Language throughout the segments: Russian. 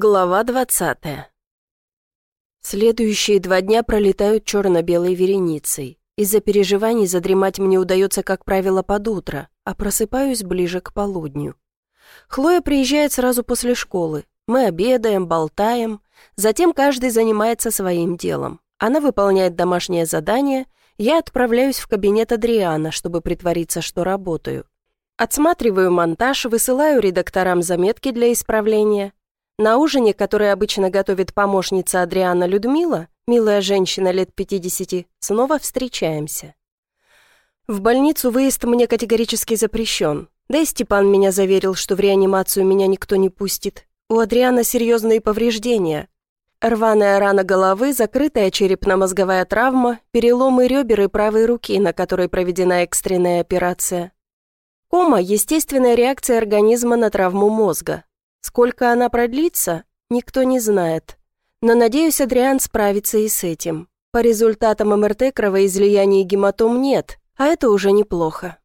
Глава двадцатая. Следующие два дня пролетают черно-белой вереницей. Из-за переживаний задремать мне удается, как правило, под утро, а просыпаюсь ближе к полудню. Хлоя приезжает сразу после школы. Мы обедаем, болтаем. Затем каждый занимается своим делом. Она выполняет домашнее задание, я отправляюсь в кабинет Адриана, чтобы притвориться, что работаю. Отсматриваю монтаж, высылаю редакторам заметки для исправления, на ужине, который обычно готовит помощница Адриана Людмила, милая женщина лет 50, снова встречаемся. В больницу выезд мне категорически запрещен. Да и Степан меня заверил, что в реанимацию меня никто не пустит. У Адриана серьезные повреждения. Рваная рана головы, закрытая черепно-мозговая травма, переломы ребер и правой руки, на которой проведена экстренная операция. Кома – естественная реакция организма на травму мозга. Сколько она продлится, никто не знает. Но, надеюсь, Адриан справится и с этим. По результатам МРТ кровоизлияния гематом нет, а это уже неплохо.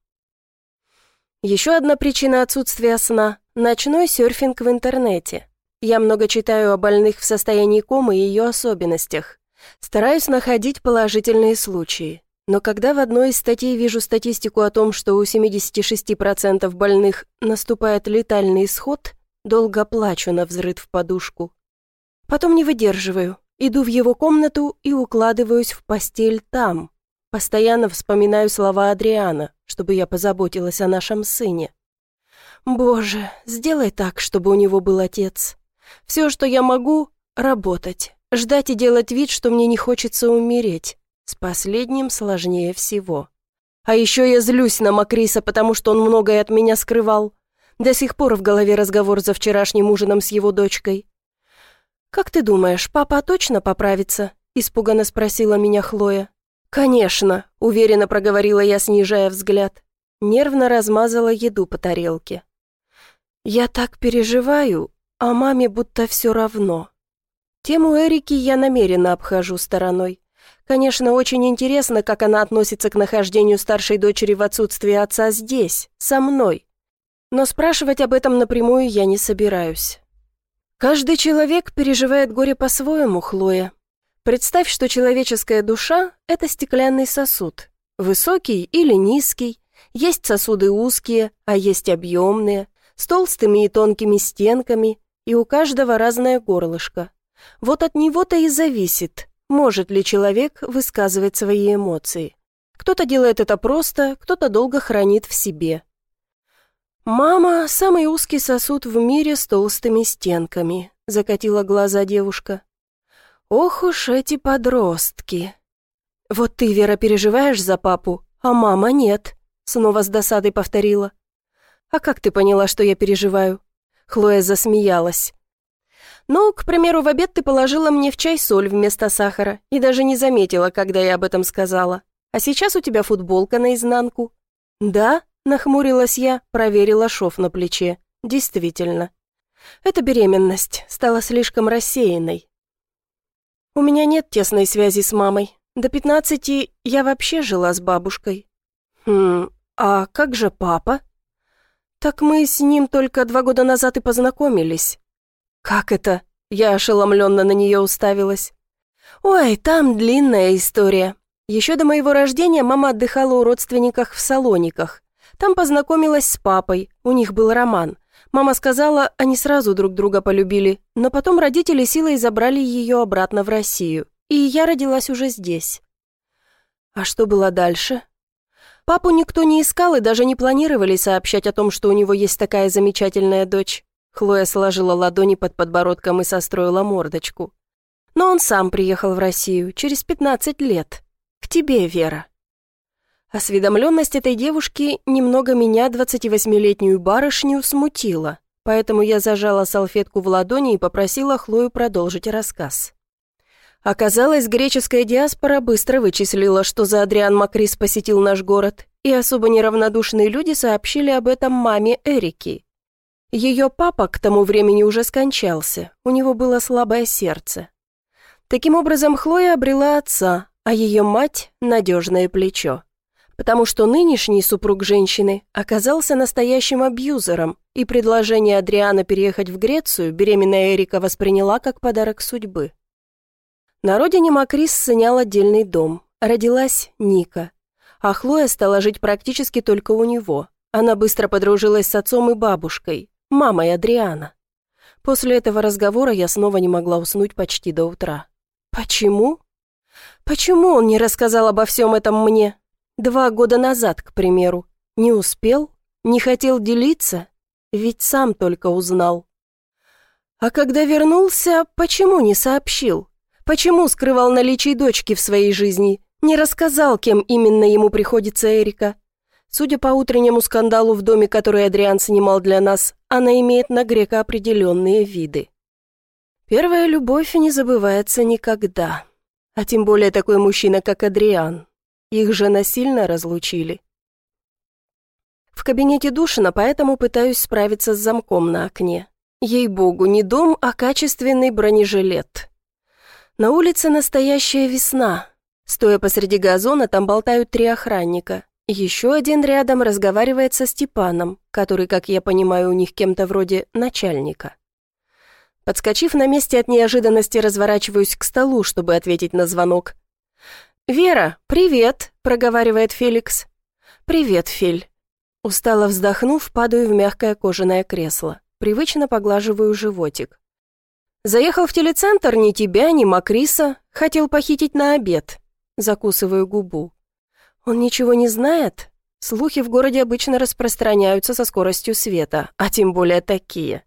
Еще одна причина отсутствия сна – ночной серфинг в интернете. Я много читаю о больных в состоянии комы и ее особенностях. Стараюсь находить положительные случаи. Но когда в одной из статей вижу статистику о том, что у 76% больных наступает летальный исход – Долго плачу на взрыв в подушку. Потом не выдерживаю, иду в его комнату и укладываюсь в постель там. Постоянно вспоминаю слова Адриана, чтобы я позаботилась о нашем сыне. Боже, сделай так, чтобы у него был отец. Все, что я могу — работать, ждать и делать вид, что мне не хочется умереть. С последним сложнее всего. А еще я злюсь на Макриса, потому что он многое от меня скрывал. До сих пор в голове разговор за вчерашним ужином с его дочкой. «Как ты думаешь, папа точно поправится?» – испуганно спросила меня Хлоя. «Конечно», – уверенно проговорила я, снижая взгляд. Нервно размазала еду по тарелке. «Я так переживаю, а маме будто все равно». Тему Эрики я намеренно обхожу стороной. Конечно, очень интересно, как она относится к нахождению старшей дочери в отсутствии отца здесь, со мной. Но спрашивать об этом напрямую я не собираюсь. Каждый человек переживает горе по-своему, Хлоя. Представь, что человеческая душа – это стеклянный сосуд. Высокий или низкий. Есть сосуды узкие, а есть объемные, с толстыми и тонкими стенками, и у каждого разное горлышко. Вот от него-то и зависит, может ли человек высказывать свои эмоции. Кто-то делает это просто, кто-то долго хранит в себе. «Мама — самый узкий сосуд в мире с толстыми стенками», — закатила глаза девушка. «Ох уж эти подростки!» «Вот ты, Вера, переживаешь за папу, а мама нет», — снова с досадой повторила. «А как ты поняла, что я переживаю?» Хлоя засмеялась. «Ну, к примеру, в обед ты положила мне в чай соль вместо сахара и даже не заметила, когда я об этом сказала. А сейчас у тебя футболка наизнанку». «Да?» Нахмурилась я, проверила шов на плече. Действительно. Эта беременность стала слишком рассеянной. У меня нет тесной связи с мамой. До пятнадцати я вообще жила с бабушкой. Хм, а как же папа? Так мы с ним только два года назад и познакомились. Как это? Я ошеломленно на нее уставилась. Ой, там длинная история. Еще до моего рождения мама отдыхала у родственников в Салониках. Там познакомилась с папой, у них был роман. Мама сказала, они сразу друг друга полюбили, но потом родители силой забрали ее обратно в Россию, и я родилась уже здесь. А что было дальше? Папу никто не искал и даже не планировали сообщать о том, что у него есть такая замечательная дочь. Хлоя сложила ладони под подбородком и состроила мордочку. Но он сам приехал в Россию через 15 лет. К тебе, Вера. Осведомленность этой девушки немного меня, 28-летнюю барышню, смутила, поэтому я зажала салфетку в ладони и попросила Хлою продолжить рассказ. Оказалось, греческая диаспора быстро вычислила, что за Адриан Макрис посетил наш город, и особо неравнодушные люди сообщили об этом маме Эрики. Ее папа к тому времени уже скончался, у него было слабое сердце. Таким образом, Хлоя обрела отца, а ее мать – надежное плечо. Потому что нынешний супруг женщины оказался настоящим абьюзером, и предложение Адриана переехать в Грецию беременная Эрика восприняла как подарок судьбы. На родине Макрис снял отдельный дом, родилась Ника, а Хлоя стала жить практически только у него. Она быстро подружилась с отцом и бабушкой, мамой Адриана. После этого разговора я снова не могла уснуть почти до утра. Почему? Почему он не рассказал обо всем этом мне? Два года назад, к примеру. Не успел? Не хотел делиться? Ведь сам только узнал. А когда вернулся, почему не сообщил? Почему скрывал наличие дочки в своей жизни? Не рассказал, кем именно ему приходится Эрика? Судя по утреннему скандалу в доме, который Адриан снимал для нас, она имеет на грека определенные виды. Первая любовь не забывается никогда. А тем более такой мужчина, как Адриан. Их же насильно разлучили. В кабинете Душина, поэтому пытаюсь справиться с замком на окне. Ей-богу, не дом, а качественный бронежилет. На улице настоящая весна. Стоя посреди газона, там болтают три охранника. Еще один рядом разговаривает со Степаном, который, как я понимаю, у них кем-то вроде начальника. Подскочив на месте от неожиданности, разворачиваюсь к столу, чтобы ответить на звонок. «Вера, привет!» – проговаривает Феликс. «Привет, Фель». Устало вздохнув, падаю в мягкое кожаное кресло. Привычно поглаживаю животик. «Заехал в телецентр ни тебя, ни Макриса. Хотел похитить на обед». Закусываю губу. Он ничего не знает? Слухи в городе обычно распространяются со скоростью света, а тем более такие.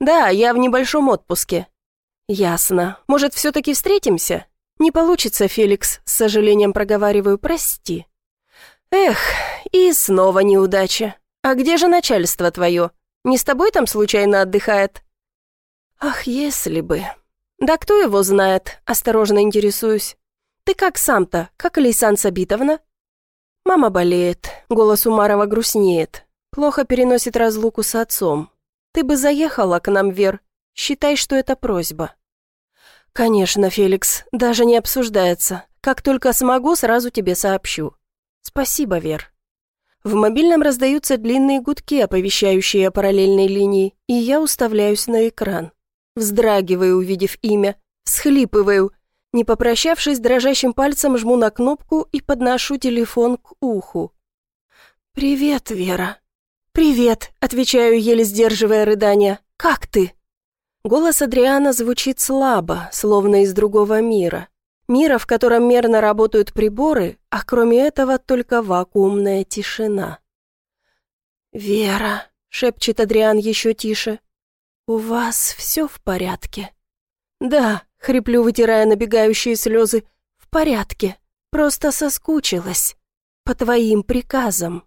Да, я в небольшом отпуске. Ясно. Может, все-таки встретимся? Не получится, Феликс, с сожалением проговариваю, прости. Эх, и снова неудача. А где же начальство твое? Не с тобой там случайно отдыхает? Ах, если бы. Да кто его знает, осторожно интересуюсь. Ты как сам-то, как Лейсан Сабитовна? Мама болеет, голос Умарова грустнеет. Плохо переносит разлуку с отцом. Ты бы заехала к нам, Вер. Считай, что это просьба. Конечно, Феликс, даже не обсуждается. Как только смогу, сразу тебе сообщу. Спасибо, Вер. В мобильном раздаются длинные гудки, оповещающие о параллельной линии, и я уставляюсь на экран. Вздрагиваю, увидев имя, всхлипываю не попрощавшись, дрожащим пальцем жму на кнопку и подношу телефон к уху. «Привет, Вера». «Привет», — отвечаю, еле сдерживая рыдания. «Как ты?» Голос Адриана звучит слабо, словно из другого мира. Мира, в котором мерно работают приборы, а кроме этого только вакуумная тишина. «Вера», — шепчет Адриан еще тише, — «у вас все в порядке?» «Да», — хриплю, вытирая набегающие слезы, — «в порядке, просто соскучилась. По твоим приказам».